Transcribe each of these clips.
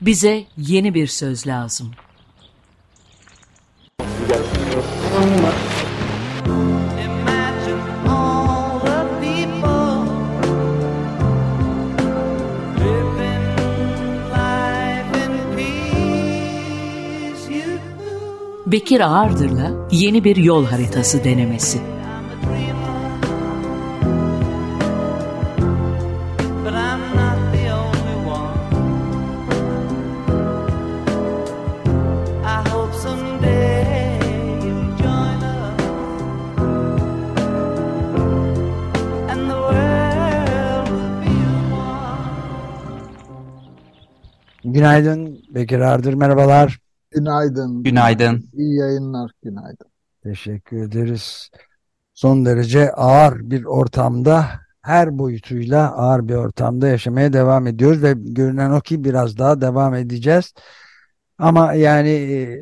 Bize yeni bir söz lazım. Bekir Ağırdır'la yeni bir yol haritası denemesi. Günaydın Bekir Ardır, merhabalar. Günaydın. Günaydın. İyi yayınlar. Günaydın. Teşekkür ederiz. Son derece ağır bir ortamda, her boyutuyla ağır bir ortamda yaşamaya devam ediyoruz ve görünen o ki biraz daha devam edeceğiz. Ama yani e,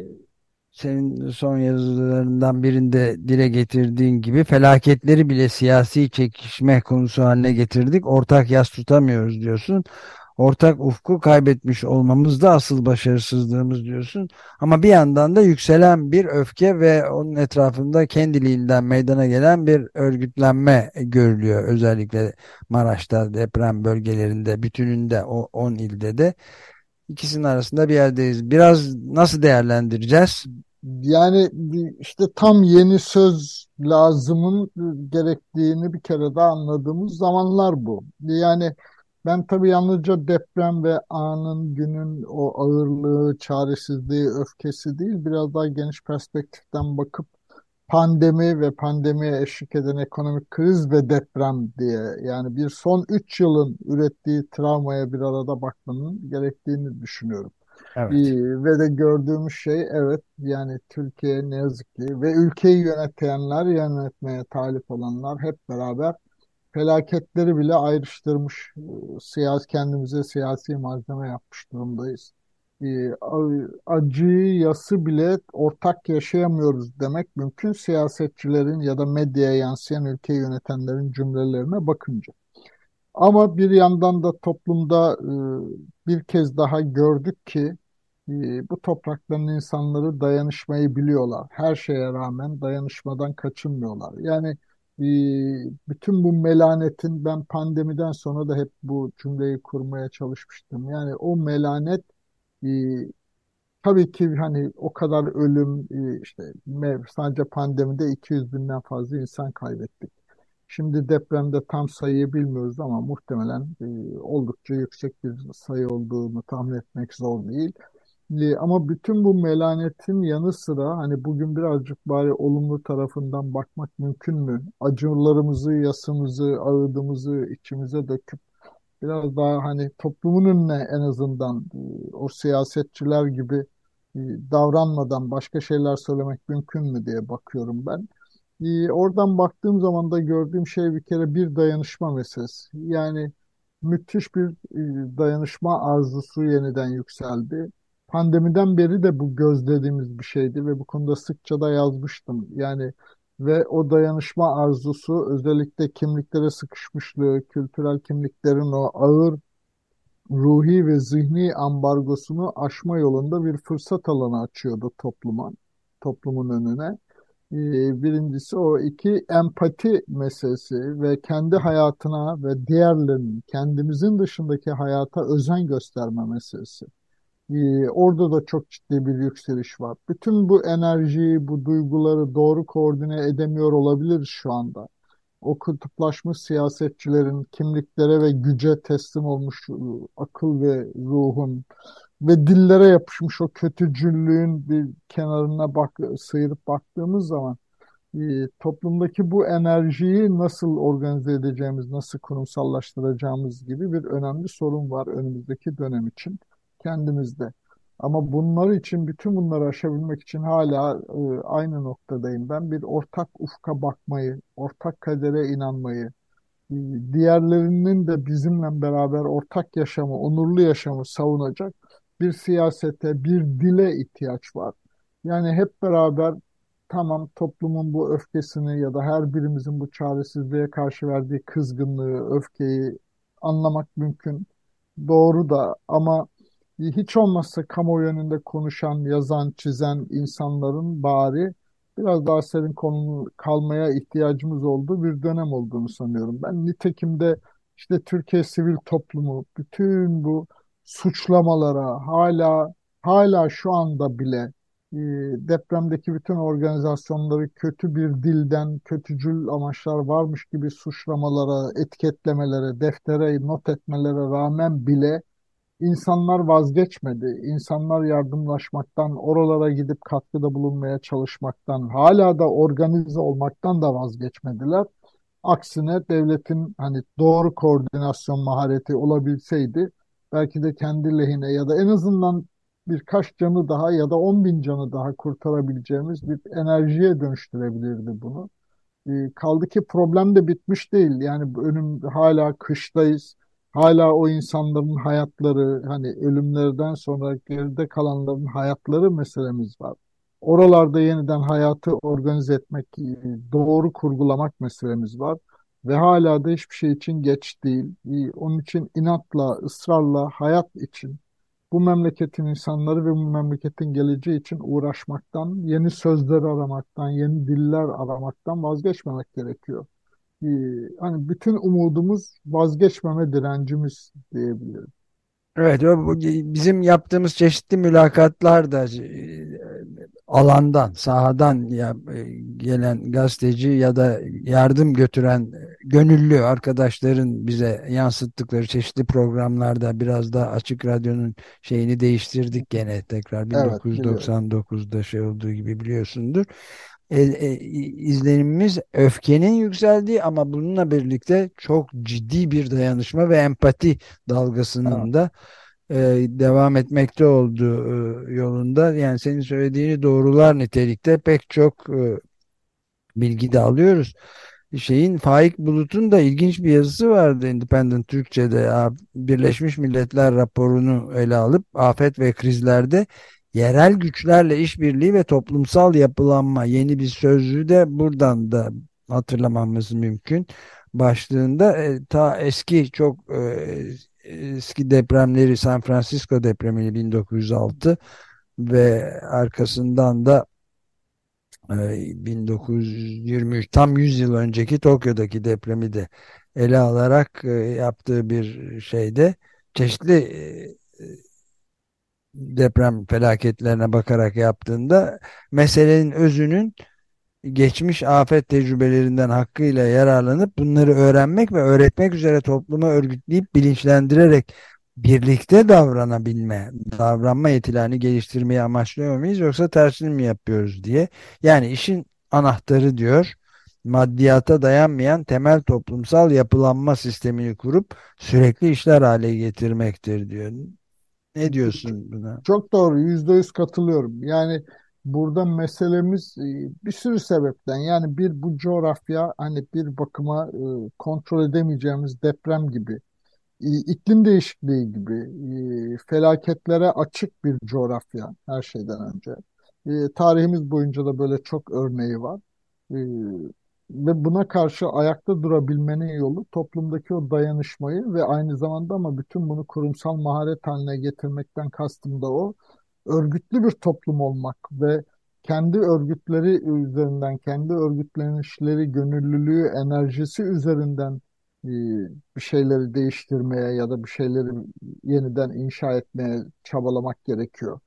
senin son yazılarından birinde dile getirdiğin gibi felaketleri bile siyasi çekişme konusu haline getirdik. Ortak yas tutamıyoruz diyorsun. Ortak ufku kaybetmiş olmamız da asıl başarısızlığımız diyorsun. Ama bir yandan da yükselen bir öfke ve onun etrafında kendiliğinden meydana gelen bir örgütlenme görülüyor. Özellikle Maraş'ta deprem bölgelerinde bütününde o 10 ilde de ikisinin arasında bir yerdeyiz. Biraz nasıl değerlendireceğiz? Yani işte tam yeni söz lazımın gerektiğini bir kere daha anladığımız zamanlar bu. Yani ben tabii yalnızca deprem ve anın, günün o ağırlığı, çaresizliği, öfkesi değil, biraz daha geniş perspektiften bakıp pandemi ve pandemiye eşlik eden ekonomik kriz ve deprem diye yani bir son 3 yılın ürettiği travmaya bir arada bakmanın gerektiğini düşünüyorum. Evet. Ee, Ve de gördüğümüz şey evet yani Türkiye ne yazık ki ve ülkeyi yönetenler yönetmeye talip olanlar hep beraber felaketleri bile ayrıştırmış e, siyasi kendimize siyasi malzeme yapmış durumdayız. A- Acıyı, yası bile ortak yaşayamıyoruz demek mümkün siyasetçilerin ya da medyaya yansıyan ülkeyi yönetenlerin cümlelerine bakınca. Ama bir yandan da toplumda e, bir kez daha gördük ki e, bu toprakların insanları dayanışmayı biliyorlar. Her şeye rağmen dayanışmadan kaçınmıyorlar. Yani e, bütün bu melanetin ben pandemiden sonra da hep bu cümleyi kurmaya çalışmıştım. Yani o melanet e, tabii ki hani o kadar ölüm e, işte sadece pandemide 200 binden fazla insan kaybettik. Şimdi depremde tam sayıyı bilmiyoruz ama muhtemelen e, oldukça yüksek bir sayı olduğunu tahmin etmek zor değil. E, ama bütün bu melanetin yanı sıra hani bugün birazcık bari olumlu tarafından bakmak mümkün mü? Acılarımızı, yasımızı, ağıdımızı içimize döküp biraz daha hani toplumun önüne en azından e, o siyasetçiler gibi e, davranmadan başka şeyler söylemek mümkün mü diye bakıyorum ben. Ee, oradan baktığım zaman da gördüğüm şey bir kere bir dayanışma meselesi. Yani müthiş bir e, dayanışma arzusu yeniden yükseldi. Pandemiden beri de bu gözlediğimiz bir şeydi ve bu konuda sıkça da yazmıştım. Yani ve o dayanışma arzusu özellikle kimliklere sıkışmışlığı, kültürel kimliklerin o ağır ruhi ve zihni ambargosunu aşma yolunda bir fırsat alanı açıyordu topluma, toplumun önüne. Ee, Birincisi o iki empati meselesi ve kendi hayatına ve diğerlerinin kendimizin dışındaki hayata özen gösterme meselesi. Ee, Orada da çok ciddi bir yükseliş var. Bütün bu enerjiyi, bu duyguları doğru koordine edemiyor olabiliriz şu anda. O kutuplaşmış siyasetçilerin kimliklere ve güce teslim olmuş ıı, akıl ve ruhun ve dillere yapışmış o kötücüllüğün bir kenarına bak, sıyırıp baktığımız zaman e, toplumdaki bu enerjiyi nasıl organize edeceğimiz, nasıl kurumsallaştıracağımız gibi bir önemli sorun var önümüzdeki dönem için kendimizde. Ama bunlar için, bütün bunları aşabilmek için hala e, aynı noktadayım. Ben bir ortak ufka bakmayı, ortak kadere inanmayı, e, diğerlerinin de bizimle beraber ortak yaşamı, onurlu yaşamı savunacak bir siyasete, bir dile ihtiyaç var. Yani hep beraber tamam toplumun bu öfkesini ya da her birimizin bu çaresizliğe karşı verdiği kızgınlığı, öfkeyi anlamak mümkün. Doğru da ama hiç olmazsa kamuoyu önünde konuşan, yazan, çizen insanların bari biraz daha serin konu kalmaya ihtiyacımız olduğu bir dönem olduğunu sanıyorum. Ben nitekim de işte Türkiye sivil toplumu bütün bu suçlamalara hala hala şu anda bile e, depremdeki bütün organizasyonları kötü bir dilden, kötücül amaçlar varmış gibi suçlamalara, etiketlemelere, deftere not etmelere rağmen bile insanlar vazgeçmedi. İnsanlar yardımlaşmaktan, oralara gidip katkıda bulunmaya çalışmaktan, hala da organize olmaktan da vazgeçmediler. Aksine devletin hani doğru koordinasyon mahareti olabilseydi belki de kendi lehine ya da en azından birkaç canı daha ya da on bin canı daha kurtarabileceğimiz bir enerjiye dönüştürebilirdi bunu. E, kaldı ki problem de bitmiş değil. Yani önüm hala kıştayız. Hala o insanların hayatları, hani ölümlerden sonra geride kalanların hayatları meselemiz var. Oralarda yeniden hayatı organize etmek, e, doğru kurgulamak meselemiz var. Ve hala da hiçbir şey için geç değil. E, Onun için inatla, ısrarla hayat için bu memleketin insanları ve bu memleketin geleceği için uğraşmaktan, yeni sözler aramaktan, yeni diller aramaktan vazgeçmemek gerekiyor. Ee, hani bütün umudumuz vazgeçmeme direncimiz diyebilirim. Evet, bizim yaptığımız çeşitli mülakatlar da e, alandan, sahadan e, gelen gazeteci ya da yardım götüren e, gönüllü arkadaşların bize yansıttıkları çeşitli programlarda biraz da Açık Radyo'nun şeyini değiştirdik gene tekrar Evet, biliyorum. 1999'da şey olduğu gibi biliyorsundur. E, e, izlenimimiz öfkenin yükseldiği ama bununla birlikte çok ciddi bir dayanışma ve empati Evet, dalgasının da e, devam etmekte olduğu e, yolunda. Yani senin söylediğini doğrular nitelikte pek çok e, bilgi de alıyoruz. Şeyin Faik Bulut'un da ilginç bir yazısı vardı Independent Türkçe'de Birleşmiş Milletler raporunu ele alıp afet ve krizlerde yerel güçlerle işbirliği ve toplumsal yapılanma yeni bir sözlüğü de buradan da hatırlamamız mümkün. Başlığında e, ta eski çok e, eski depremleri San Francisco depremini 1906 ve arkasından da e, 1923 tam 100 yıl önceki Tokyo'daki depremi de ele alarak e, yaptığı bir şeyde çeşitli e, deprem felaketlerine bakarak yaptığında meselenin özünün geçmiş afet tecrübelerinden hakkıyla yararlanıp bunları öğrenmek ve öğretmek üzere topluma örgütleyip bilinçlendirerek birlikte davranabilme, davranma yetilerini geliştirmeyi amaçlıyor muyuz yoksa tersini mi yapıyoruz diye. Yani işin anahtarı diyor, maddiyata dayanmayan temel toplumsal yapılanma sistemini kurup sürekli işler hale getirmektir diyor. Ne diyorsun buna? çok doğru, yüzde yüz katılıyorum. Yani burada meselemiz e, bir sürü sebepten. Yani bir bu coğrafya hani bir bakıma e, kontrol edemeyeceğimiz deprem gibi, iklim değişikliği gibi, e, felaketlere açık bir coğrafya her şeyden önce. Tarihimiz boyunca da böyle çok örneği var. Ve buna karşı ayakta durabilmenin yolu toplumdaki o dayanışmayı ve aynı zamanda ama bütün bunu kurumsal maharet haline getirmekten kastım da o örgütlü bir toplum olmak ve kendi örgütleri üzerinden, kendi örgütlenişleri, gönüllülüğü, enerjisi üzerinden e, bir şeyleri değiştirmeye ya da bir şeyleri yeniden inşa etmeye çabalamak gerekiyor.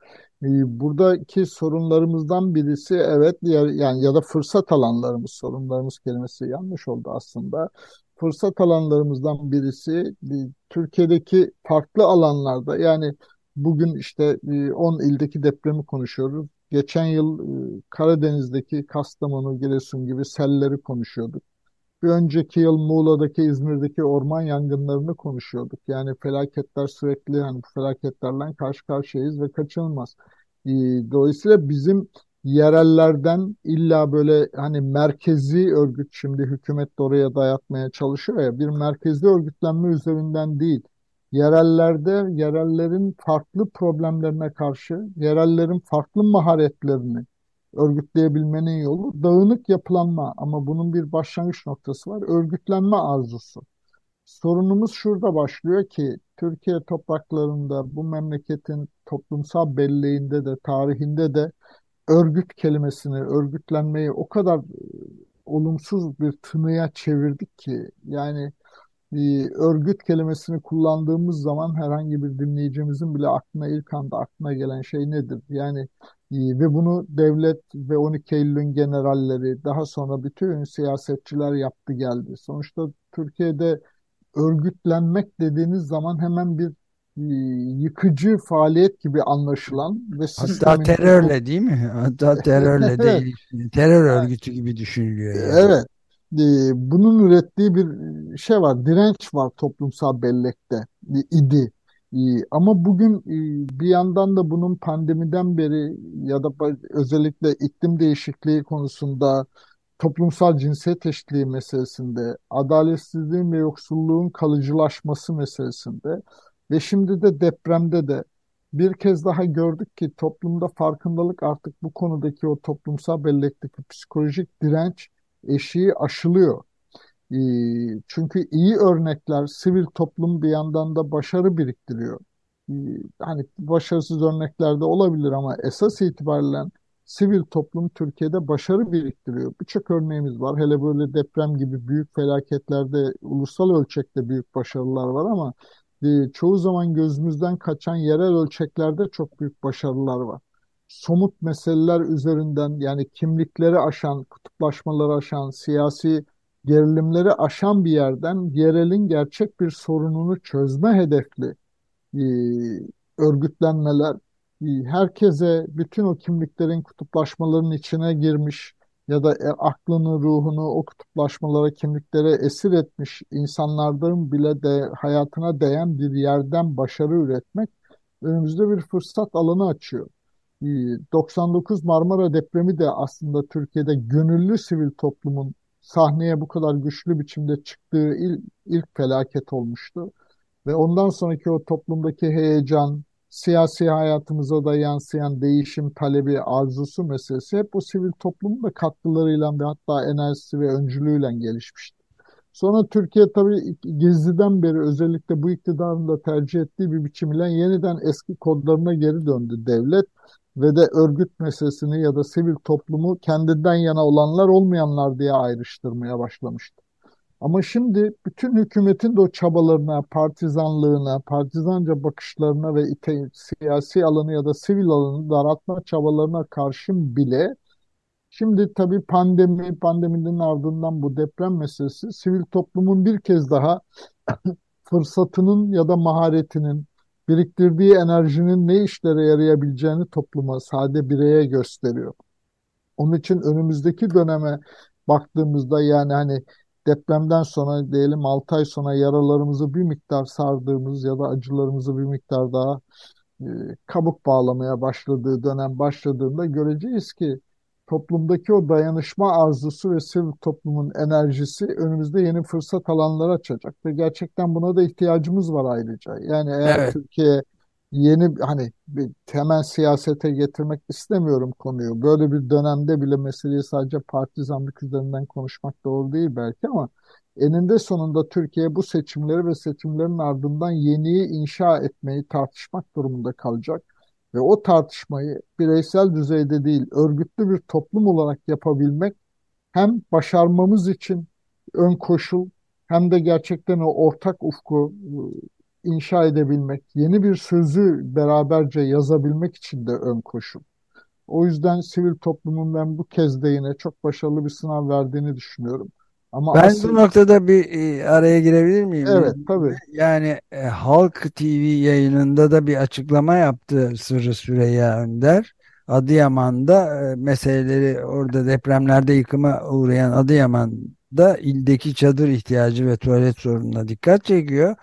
E, Buradaki sorunlarımızdan birisi evet diğer yani ya da fırsat alanlarımız sorunlarımız kelimesi yanlış oldu aslında. Fırsat alanlarımızdan birisi e, Türkiye'deki farklı alanlarda yani bugün işte e, 10 ildeki depremi konuşuyoruz. Geçen yıl e, Karadeniz'deki Kastamonu, Giresun gibi selleri konuşuyorduk. Bir önceki yıl Muğla'daki, İzmir'deki orman yangınlarını konuşuyorduk. Yani felaketler sürekli hani bu felaketlerle karşı karşıyayız ve kaçınılmaz. Ee, Dolayısıyla bizim yerellerden illa böyle hani merkezi örgüt şimdi hükümet de oraya dayatmaya çalışıyor ya bir merkezi örgütlenme üzerinden değil. Yerellerde yerellerin farklı problemlerine karşı yerellerin farklı maharetlerini örgütleyebilmenin yolu dağınık yapılanma ama bunun bir başlangıç noktası var. Örgütlenme arzusu. Sorunumuz şurada başlıyor ki Türkiye topraklarında bu memleketin toplumsal belleğinde de tarihinde de örgüt kelimesini, örgütlenmeyi o kadar e, olumsuz bir tınıya çevirdik ki yani e, örgüt kelimesini kullandığımız zaman herhangi bir dinleyicimizin bile aklına ilk anda aklına gelen şey nedir? Yani ve bunu devlet ve 12 Eylül'ün generalleri daha sonra bütün siyasetçiler yaptı geldi. Sonuçta Türkiye'de örgütlenmek dediğiniz zaman hemen bir e, yıkıcı faaliyet gibi anlaşılan ve Hatta terörle değil mi? Hatta terörle değil. Terör örgütü gibi düşünülüyor yani. evet E, bunun ürettiği bir şey var, direnç var toplumsal bellekte e, idi. E, Ama bugün e, bir yandan da bunun pandemiden beri ya da özellikle iklim değişikliği konusunda toplumsal cinsiyet eşitliği meselesinde, adaletsizliğin ve yoksulluğun kalıcılaşması meselesinde ve şimdi de depremde de bir kez daha gördük ki toplumda farkındalık artık bu konudaki o toplumsal bellekteki psikolojik direnç eşiği aşılıyor. Ee, Çünkü iyi örnekler sivil toplum bir yandan da başarı biriktiriyor. Ee, Hani başarısız örnekler de olabilir ama esas itibariyle sivil toplum Türkiye'de başarı biriktiriyor. Birçok örneğimiz var. Hele böyle deprem gibi büyük felaketlerde ulusal ölçekte büyük başarılar var ama e, çoğu zaman gözümüzden kaçan yerel ölçeklerde çok büyük başarılar var. Somut meseleler üzerinden yani kimlikleri aşan, kutuplaşmaları aşan, siyasi gerilimleri aşan bir yerden yerelin gerçek bir sorununu çözme hedefli e, örgütlenmeler e, herkese bütün o kimliklerin kutuplaşmaların içine girmiş ya da e, aklını, ruhunu o kutuplaşmalara, kimliklere esir etmiş insanlardan bile de hayatına değen bir yerden başarı üretmek önümüzde bir fırsat alanı açıyor. E, 99 Marmara depremi de aslında Türkiye'de gönüllü sivil toplumun sahneye bu kadar güçlü biçimde çıktığı il- ilk felaket olmuştu. Ve ondan sonraki o toplumdaki heyecan, siyasi hayatımıza da yansıyan değişim talebi, arzusu meselesi hep o sivil toplumun da katkılarıyla ve hatta enerjisi ve öncülüğüyle gelişmişti. Sonra Türkiye tabii Gezi'den beri özellikle bu iktidarın da tercih ettiği bir biçimle yeniden eski kodlarına geri döndü devlet ve de örgüt meselesini ya da sivil toplumu kendinden yana olanlar olmayanlar diye ayrıştırmaya başlamıştı. Ama şimdi bütün hükümetin de o çabalarına, partizanlığına, partizanca bakışlarına ve ite, siyasi alanı ya da sivil alanı daraltma çabalarına karşın bile şimdi tabii pandemi, pandeminin ardından bu deprem meselesi sivil toplumun bir kez daha fırsatının ya da maharetinin, biriktirdiği enerjinin ne işlere yarayabileceğini topluma, sade bireye gösteriyor. Onun için önümüzdeki döneme baktığımızda yani hani depremden sonra diyelim 6 ay sonra yaralarımızı bir miktar sardığımız ya da acılarımızı bir miktar daha e, kabuk bağlamaya başladığı dönem başladığında göreceğiz ki toplumdaki o dayanışma arzusu ve sivil toplumun enerjisi önümüzde yeni fırsat alanları açacak ve gerçekten buna da ihtiyacımız var ayrıca. Yani eğer Evet. Türkiye yeni hani bir temel siyasete getirmek istemiyorum konuyu. Böyle bir dönemde bile meseleyi sadece partizanlık üzerinden konuşmak doğru değil belki ama eninde sonunda Türkiye bu seçimleri ve seçimlerin ardından yeniyi inşa etmeyi tartışmak durumunda kalacak. Ve o tartışmayı bireysel düzeyde değil, örgütlü bir toplum olarak yapabilmek hem başarmamız için ön koşul hem de gerçekten o ortak ufku e, inşa edebilmek, yeni bir sözü beraberce yazabilmek için de ön koşul. O yüzden sivil toplumun ben bu kez de yine çok başarılı bir sınav verdiğini düşünüyorum. Ama Ben bu asıl noktada bir e, araya girebilir miyim? evet tabii Yani e, Halk TV yayınında da bir açıklama yaptı Sırrı Süreyya Önder. Adıyaman'da e, meseleleri orada depremlerde yıkıma uğrayan Adıyaman'da ildeki çadır ihtiyacı ve tuvalet sorununa dikkat çekiyor.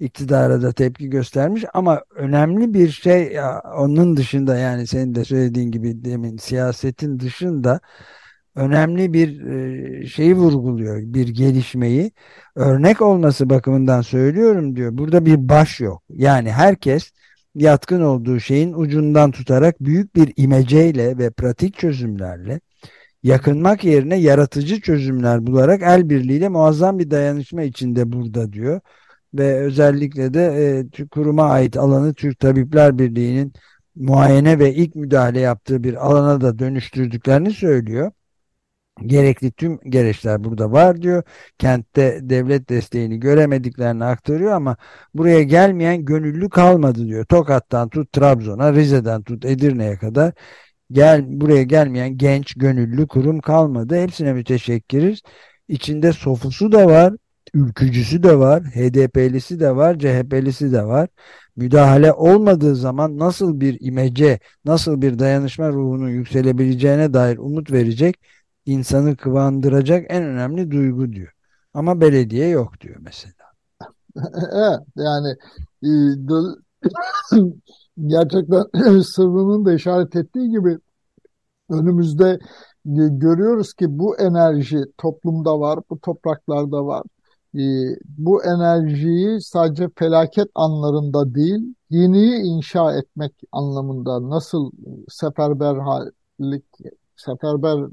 İktidara da tepki göstermiş ama önemli bir şey ya, onun dışında yani senin de söylediğin gibi demin siyasetin dışında önemli bir e, şeyi vurguluyor, bir gelişmeyi. Örnek olması bakımından söylüyorum diyor. Burada bir baş yok. Yani herkes yatkın olduğu şeyin ucundan tutarak büyük bir imeceyle ve pratik çözümlerle yakınmak yerine yaratıcı çözümler bularak el birliğiyle muazzam bir dayanışma içinde burada diyor. Ve özellikle de e, kuruma ait alanı Türk Tabipler Birliği'nin muayene ve ilk müdahale yaptığı bir alana da dönüştürdüklerini söylüyor. Gerekli tüm gereçler burada var diyor. Kentte devlet desteğini göremediklerini aktarıyor ama buraya gelmeyen gönüllü kalmadı diyor. Tokat'tan tut Trabzon'a, Rize'den tut Edirne'ye kadar gel buraya gelmeyen genç gönüllü kurum kalmadı. Hepsine müteşekkiriz. İçinde sofusu da var, ülkücüsü de var, HDP'lisi de var, CHP'lisi de var. Müdahale olmadığı zaman nasıl bir imece, nasıl bir dayanışma ruhunun yükselebileceğine dair umut verecek, insanı kıvandıracak en önemli duygu diyor. Ama belediye yok diyor mesela. Evet yani e, gerçekten Sırrı'nın da işaret ettiği gibi önümüzde görüyoruz ki bu enerji toplumda var, bu topraklarda var. E, bu enerjiyi sadece felaket anlarında değil, yeniyi inşa etmek anlamında nasıl seferberlik, seferber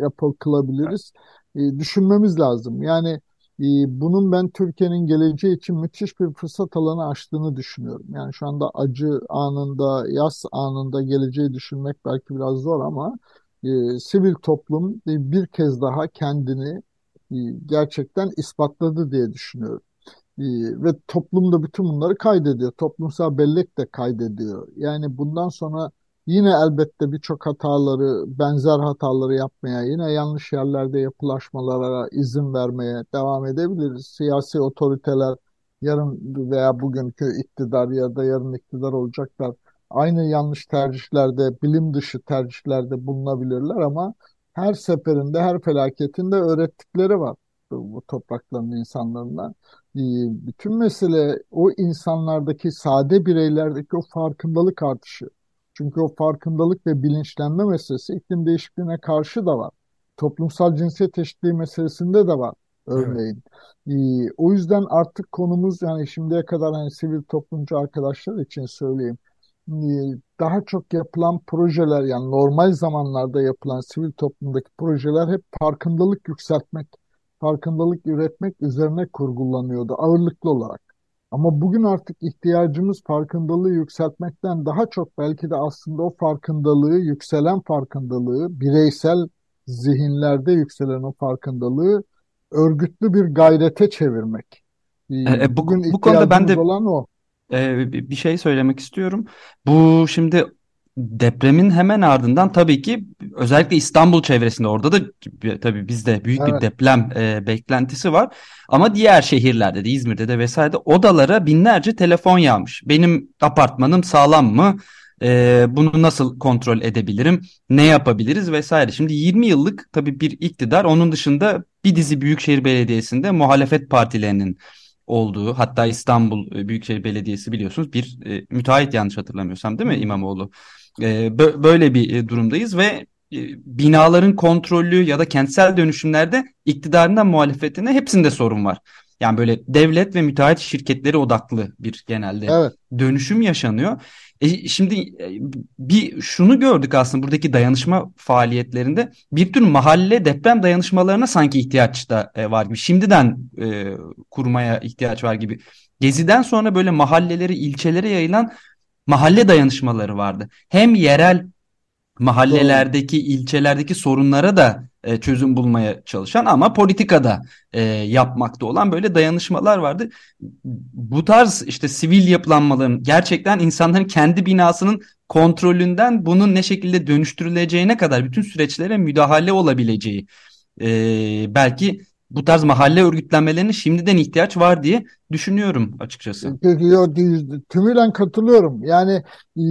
yapı kılabiliriz e, düşünmemiz lazım. Yani ee, bunun ben Türkiye'nin geleceği için müthiş bir fırsat alanı açtığını düşünüyorum. Yani şu anda acı anında, yaz anında geleceği düşünmek belki biraz zor ama e, sivil toplum e, bir kez daha kendini e, gerçekten ispatladı diye düşünüyorum. E, ve toplum da bütün bunları kaydediyor. Toplumsal bellek de kaydediyor. Yani bundan sonra Yine elbette birçok hataları, benzer hataları yapmaya, yine yanlış yerlerde yapılaşmalara izin vermeye devam edebiliriz. Siyasi otoriteler yarın veya bugünkü iktidar ya da yarın iktidar olacaklar. Aynı yanlış tercihlerde, bilim dışı tercihlerde bulunabilirler ama her seferinde, her felaketinde öğrettikleri var bu toprakların insanlarına. Ee, bütün mesele o insanlardaki sade bireylerdeki o farkındalık artışı. Çünkü o farkındalık ve bilinçlenme meselesi iklim değişikliğine karşı da var. Toplumsal cinsiyet eşitliği meselesinde de var örneğin. Evet. Ee, o yüzden artık konumuz yani şimdiye kadar hani sivil toplumcu arkadaşlar için söyleyeyim. Daha çok yapılan projeler yani normal zamanlarda yapılan sivil toplumdaki projeler hep farkındalık yükseltmek, farkındalık üretmek üzerine kurgulanıyordu ağırlıklı olarak. Ama bugün artık ihtiyacımız farkındalığı yükseltmekten daha çok belki de aslında o farkındalığı, yükselen farkındalığı, bireysel zihinlerde yükselen o farkındalığı örgütlü bir gayrete çevirmek. E, e, bu, bugün bu konuda ben de olan o. E, bir şey söylemek istiyorum. Bu şimdi depremin hemen ardından tabii ki özellikle İstanbul çevresinde orada da tabii bizde büyük evet. bir deprem e, beklentisi var. Ama diğer şehirlerde de İzmir'de de vesaire odalara binlerce telefon yağmış. Benim apartmanım sağlam mı? E, bunu nasıl kontrol edebilirim? Ne yapabiliriz vesaire. Şimdi 20 yıllık tabii bir iktidar onun dışında bir dizi büyükşehir belediyesinde muhalefet partilerinin olduğu hatta İstanbul e, Büyükşehir Belediyesi biliyorsunuz bir e, müteahhit yanlış hatırlamıyorsam değil mi İmamoğlu? E, böyle bir e, durumdayız ve e, binaların kontrolü ya da kentsel dönüşümlerde iktidarından muhalefetine hepsinde sorun var. Yani böyle devlet ve müteahhit şirketleri odaklı bir genelde evet. dönüşüm yaşanıyor. E şimdi bir şunu gördük aslında buradaki dayanışma faaliyetlerinde bir tür mahalle deprem dayanışmalarına sanki ihtiyaç da var gibi. Şimdiden e, kurmaya ihtiyaç var gibi. Gezi'den sonra böyle mahalleleri, ilçelere yayılan mahalle dayanışmaları vardı. Hem yerel mahallelerdeki, Doğru. ilçelerdeki sorunlara da e, çözüm bulmaya çalışan ama politikada e, yapmakta olan böyle dayanışmalar vardı. Bu tarz işte sivil yapılanmaların gerçekten insanların kendi binasının kontrolünden bunun ne şekilde dönüştürüleceğine kadar bütün süreçlere müdahale olabileceği e, belki bu tarz mahalle örgütlenmelerine şimdiden ihtiyaç var diye düşünüyorum açıkçası. Tümüyle katılıyorum. Yani e,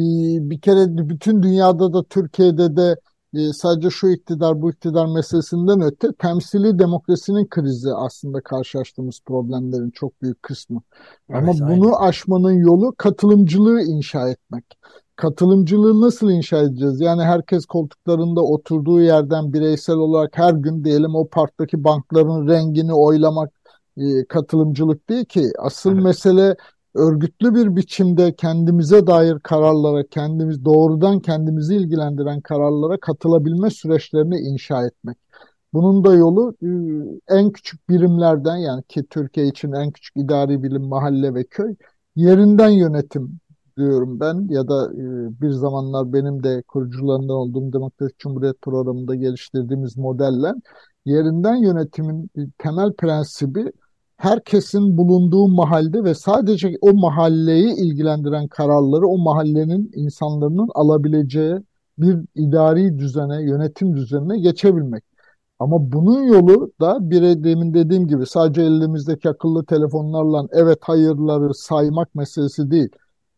bir kere bütün dünyada da Türkiye'de de e, sadece şu iktidar bu iktidar meselesinden öte temsili demokrasinin krizi aslında karşılaştığımız problemlerin çok büyük kısmı. Evet, Ama aynen. bunu aşmanın yolu katılımcılığı inşa etmek. Katılımcılığı nasıl inşa edeceğiz? Yani herkes koltuklarında oturduğu yerden bireysel olarak her gün diyelim o parktaki bankların rengini oylamak e, katılımcılık değil ki. Asıl evet. mesele örgütlü bir biçimde kendimize dair kararlara, kendimiz doğrudan kendimizi ilgilendiren kararlara katılabilme süreçlerini inşa etmek. Bunun da yolu e, en küçük birimlerden yani ki Türkiye için en küçük idari bilim mahalle ve köy yerinden yönetim diyorum ben ya da e, bir zamanlar benim de kurucularından olduğum Demokratik Cumhuriyet programında geliştirdiğimiz modelle yerinden yönetimin temel prensibi herkesin bulunduğu mahalde ve sadece o mahalleyi ilgilendiren kararları o mahallenin insanların alabileceği bir idari düzene, yönetim düzenine geçebilmek. Ama bunun yolu da bir demin dediğim gibi sadece elimizdeki akıllı telefonlarla evet hayırları saymak meselesi değil.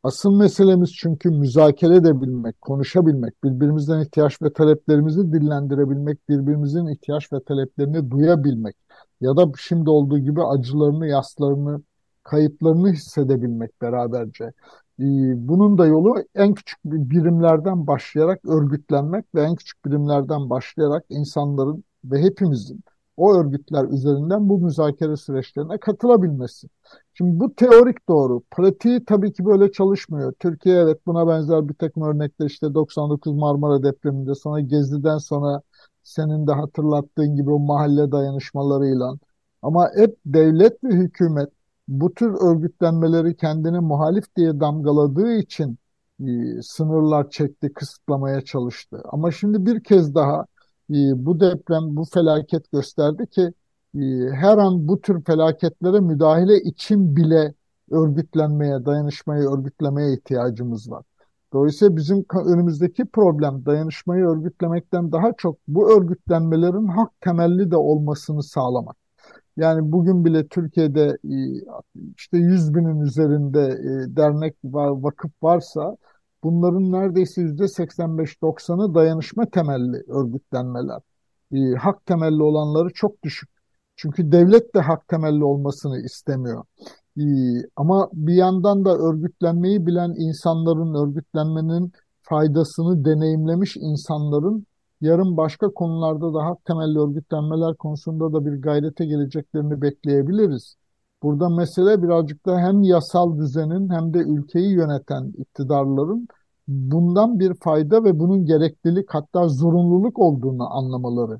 Asıl meselemiz çünkü müzakere edebilmek, konuşabilmek, birbirimizden ihtiyaç ve taleplerimizi dillendirebilmek, birbirimizin ihtiyaç ve taleplerini duyabilmek ya da şimdi olduğu gibi acılarını, yaslarını, kayıplarını hissedebilmek beraberce. Ee, bunun da yolu en küçük birimlerden başlayarak örgütlenmek ve en küçük birimlerden başlayarak insanların ve hepimizin o örgütler üzerinden bu müzakere süreçlerine katılabilmesi. Şimdi bu teorik doğru. Pratiği tabii ki böyle çalışmıyor. Türkiye evet buna benzer bir takım örnekler işte 99 Marmara depreminde sonra Gezi'den sonra senin de hatırlattığın gibi o mahalle dayanışmalarıyla ama hep devlet ve hükümet bu tür örgütlenmeleri kendine muhalif diye damgaladığı için sınırlar çekti, kısıtlamaya çalıştı. Ama şimdi bir kez daha bu deprem, bu felaket gösterdi ki e, her an bu tür felaketlere müdahale için bile örgütlenmeye, dayanışmaya, örgütlemeye ihtiyacımız var. Dolayısıyla bizim önümüzdeki problem dayanışmayı örgütlemekten daha çok bu örgütlenmelerin hak temelli de olmasını sağlamak. Yani bugün bile Türkiye'de e, işte 100 binin üzerinde dernek var, vakıf varsa Bunların neredeyse yüzde 85-90'ı dayanışma temelli örgütlenmeler. E, hak temelli olanları çok düşük. Çünkü devlet de hak temelli olmasını istemiyor. E, ama bir yandan da örgütlenmeyi bilen insanların, örgütlenmenin faydasını deneyimlemiş insanların yarın başka konularda da hak temelli örgütlenmeler konusunda da bir gayrete geleceklerini bekleyebiliriz. Burada mesele birazcık da hem yasal düzenin hem de ülkeyi yöneten iktidarların bundan bir fayda ve bunun gereklilik hatta zorunluluk olduğunu anlamaları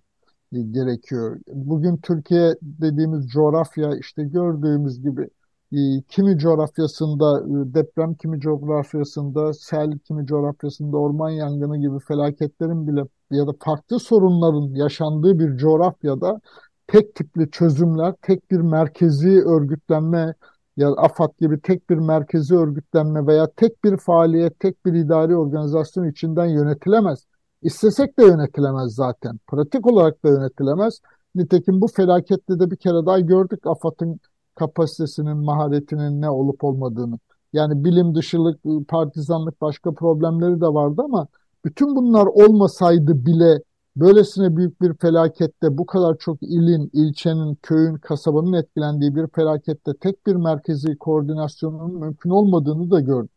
gerekiyor. Bugün Türkiye dediğimiz coğrafya işte gördüğümüz gibi e, kimi coğrafyasında e, deprem, kimi coğrafyasında sel, kimi coğrafyasında orman yangını gibi felaketlerin bile ya da farklı sorunların yaşandığı bir coğrafyada tek tipli çözümler, tek bir merkezi örgütlenme ya AFAD gibi tek bir merkezi örgütlenme veya tek bir faaliyet, tek bir idari organizasyon içinden yönetilemez. İstesek de yönetilemez zaten. Pratik olarak da yönetilemez. Nitekim bu felakette de bir kere daha gördük AFAD'ın kapasitesinin, maharetinin ne olup olmadığını. Yani bilim dışılık, partizanlık başka problemleri de vardı ama bütün bunlar olmasaydı bile Böylesine büyük bir felakette bu kadar çok ilin, ilçenin, köyün, kasabanın etkilendiği bir felakette tek bir merkezi koordinasyonun mümkün olmadığını da gördük.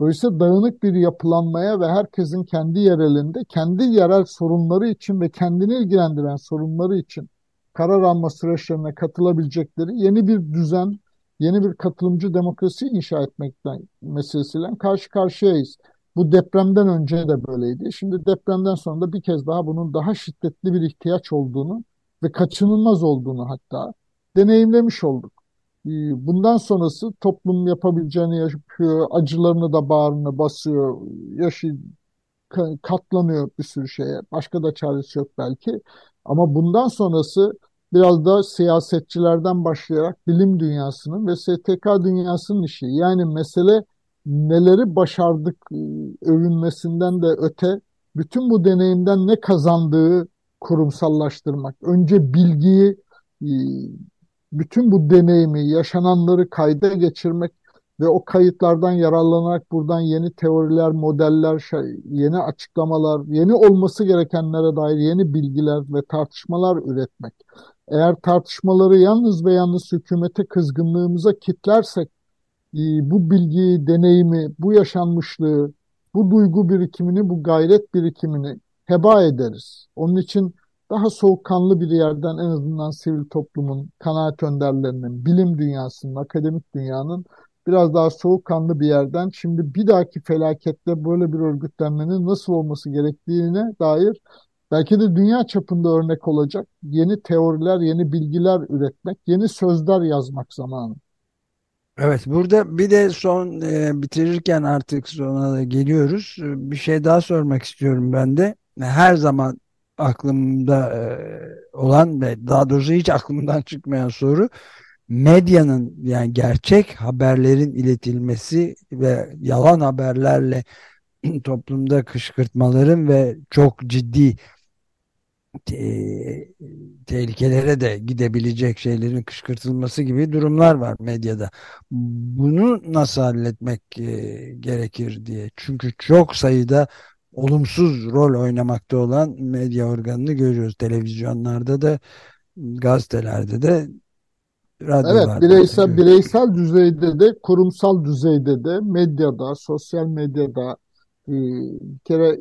Dolayısıyla dağınık bir yapılanmaya ve herkesin kendi yerelinde kendi yerel sorunları için ve kendini ilgilendiren sorunları için karar alma süreçlerine katılabilecekleri yeni bir düzen, yeni bir katılımcı demokrasi inşa etmekten meselesiyle karşı karşıyayız. Bu depremden önce de böyleydi. Şimdi depremden sonra da bir kez daha bunun daha şiddetli bir ihtiyaç olduğunu ve kaçınılmaz olduğunu hatta deneyimlemiş olduk. Ee, bundan sonrası toplum yapabileceğini yapıyor, acılarını da bağrına basıyor, yaşı katlanıyor bir sürü şeye. Başka da çaresi yok belki. Ama bundan sonrası biraz da siyasetçilerden başlayarak bilim dünyasının ve STK dünyasının işi. Yani mesele neleri başardık e, övünmesinden de öte bütün bu deneyimden ne kazandığı kurumsallaştırmak. Önce bilgiyi, e, bütün bu deneyimi, yaşananları kayda geçirmek ve o kayıtlardan yararlanarak buradan yeni teoriler, modeller, yeni açıklamalar, yeni olması gerekenlere dair yeni bilgiler ve tartışmalar üretmek. Eğer tartışmaları yalnız ve yalnız hükümete kızgınlığımıza kitlersek bu bilgiyi, deneyimi, bu yaşanmışlığı, bu duygu birikimini, bu gayret birikimini heba ederiz. Onun için daha soğukkanlı bir yerden en azından sivil toplumun, kanaat önderlerinin, bilim dünyasının, akademik dünyanın biraz daha soğukkanlı bir yerden şimdi bir dahaki felakette böyle bir örgütlenmenin nasıl olması gerektiğine dair belki de dünya çapında örnek olacak yeni teoriler, yeni bilgiler üretmek, yeni sözler yazmak zamanı. Evet burada bir de son e, bitirirken artık sona da geliyoruz. Bir şey daha sormak istiyorum ben de. Her zaman aklımda e, olan ve daha doğrusu hiç aklımdan çıkmayan soru medyanın yani gerçek haberlerin iletilmesi ve yalan haberlerle toplumda kışkırtmaların ve çok ciddi te tehlikelere de gidebilecek şeylerin kışkırtılması gibi durumlar var medyada. Bunu nasıl halletmek e, gerekir diye. Çünkü çok sayıda olumsuz rol oynamakta olan medya organını görüyoruz. Televizyonlarda da, gazetelerde de, radyolarda Evet, bireysel bireysel düzeyde de, kurumsal düzeyde de, medyada, sosyal medyada e, bir kere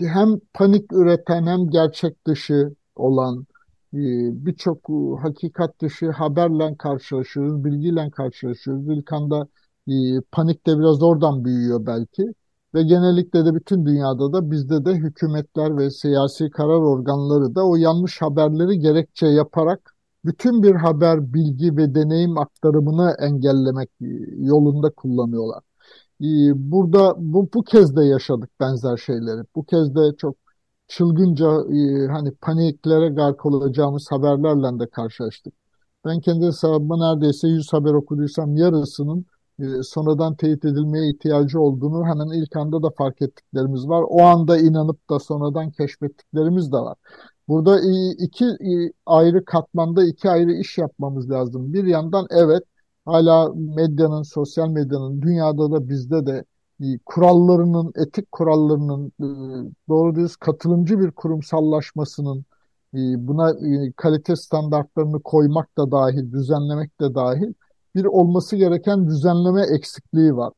hem panik üreten hem gerçek dışı olan e, birçok e, hakikat dışı haberle karşılaşıyoruz, bilgiyle karşılaşıyoruz. İlk anda panik de biraz oradan büyüyor belki. Ve genellikle de bütün dünyada da bizde de hükümetler ve siyasi karar organları da o yanlış haberleri gerekçe yaparak bütün bir haber, bilgi ve deneyim aktarımını engellemek yolunda kullanıyorlar. Ee, burada bu, bu kez de yaşadık benzer şeyleri. Bu kez de çok çılgınca e, hani paniklere gark olacağımız haberlerle de karşılaştık. Ben kendi hesabıma neredeyse 100 haber okuduysam yarısının e, sonradan teyit edilmeye ihtiyacı olduğunu hemen ilk anda da fark ettiklerimiz var. O anda inanıp da sonradan keşfettiklerimiz de var. Burada iki ayrı katmanda iki ayrı iş yapmamız lazım. Bir yandan evet hala medyanın, sosyal medyanın dünyada da bizde de kurallarının, etik kurallarının e, doğru düz katılımcı bir kurumsallaşmasının e, buna kalite standartlarını koymak da dahil, düzenlemek de dahil bir olması gereken düzenleme eksikliği var.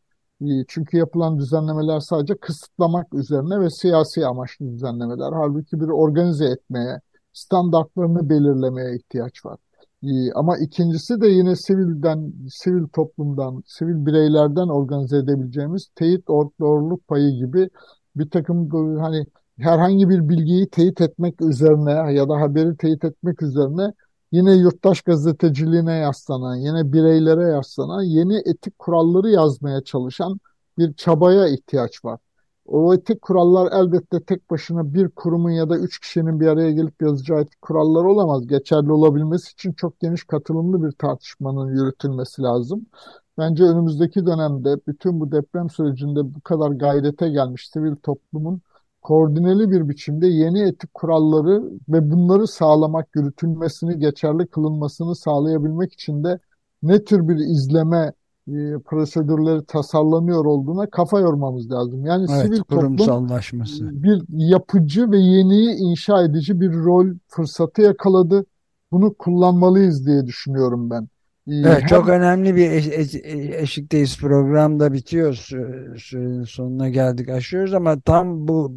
Çünkü yapılan düzenlemeler sadece kısıtlamak üzerine ve siyasi amaçlı düzenlemeler. Halbuki bir organize etmeye, standartlarını belirlemeye ihtiyaç var. Ee, ama ikincisi de yine sivilden, sivil toplumdan, sivil bireylerden organize edebileceğimiz teyit doğruluk payı gibi bir takım hani herhangi bir bilgiyi teyit etmek üzerine ya da haberi teyit etmek üzerine yine yurttaş gazeteciliğine yaslanan, yine bireylere yaslanan yeni etik kuralları yazmaya çalışan bir çabaya ihtiyaç var. O etik kurallar elbette tek başına bir kurumun ya da üç kişinin bir araya gelip yazacağı etik kurallar olamaz. Geçerli olabilmesi için çok geniş katılımlı bir tartışmanın yürütülmesi lazım. Bence önümüzdeki dönemde bütün bu deprem sürecinde bu kadar gayrete gelmiş sivil toplumun koordineli bir biçimde yeni etik kuralları ve bunları sağlamak, yürütülmesini, geçerli kılınmasını sağlayabilmek için de ne tür bir izleme e, prosedürleri tasarlanıyor olduğuna kafa yormamız lazım. Yani evet, sivil toplum bir yapıcı ve yeniyi inşa edici bir rol fırsatı yakaladı. Bunu kullanmalıyız diye düşünüyorum ben. Evet, Hem... çok önemli bir eş, eş, eşikteyiz programda bitiyor sürenin sonuna geldik aşıyoruz ama tam bu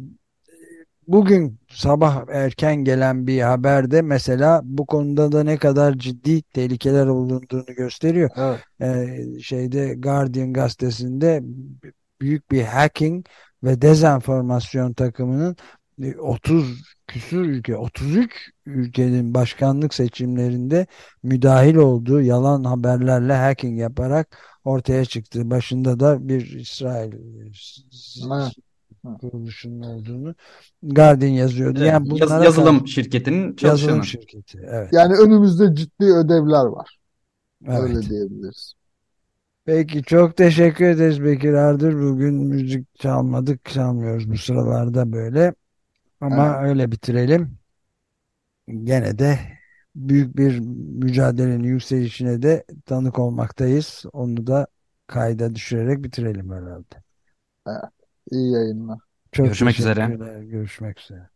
bugün sabah erken gelen bir haberde mesela bu konuda da ne kadar ciddi tehlikeler olduğunu gösteriyor. Evet. Ee, şeyde Guardian gazetesinde büyük bir hacking ve dezenformasyon takımının 30 e, küsur ülke 33 ülkenin başkanlık seçimlerinde müdahil olduğu yalan haberlerle hacking yaparak ortaya çıktı. Başında da bir İsrail evet kuruluşunun olduğunu Guardian yazıyordu. Evet, yani yaz, yazılım şirketinin çalışanı. Yazılım şirketi. Evet. Yani önümüzde ciddi ödevler var. Evet. Öyle diyebiliriz. Peki çok teşekkür ederiz Bekir Ardır. Bugün müzik çalmadık, çalmıyoruz bu sıralarda böyle. Ama evet. öyle bitirelim. Gene de büyük bir mücadelenin yükselişine de tanık olmaktayız. Onu da kayda düşürerek bitirelim herhalde. Evet. İyi yayınlar. Çok Görüşmek üzere. Görüşmek üzere.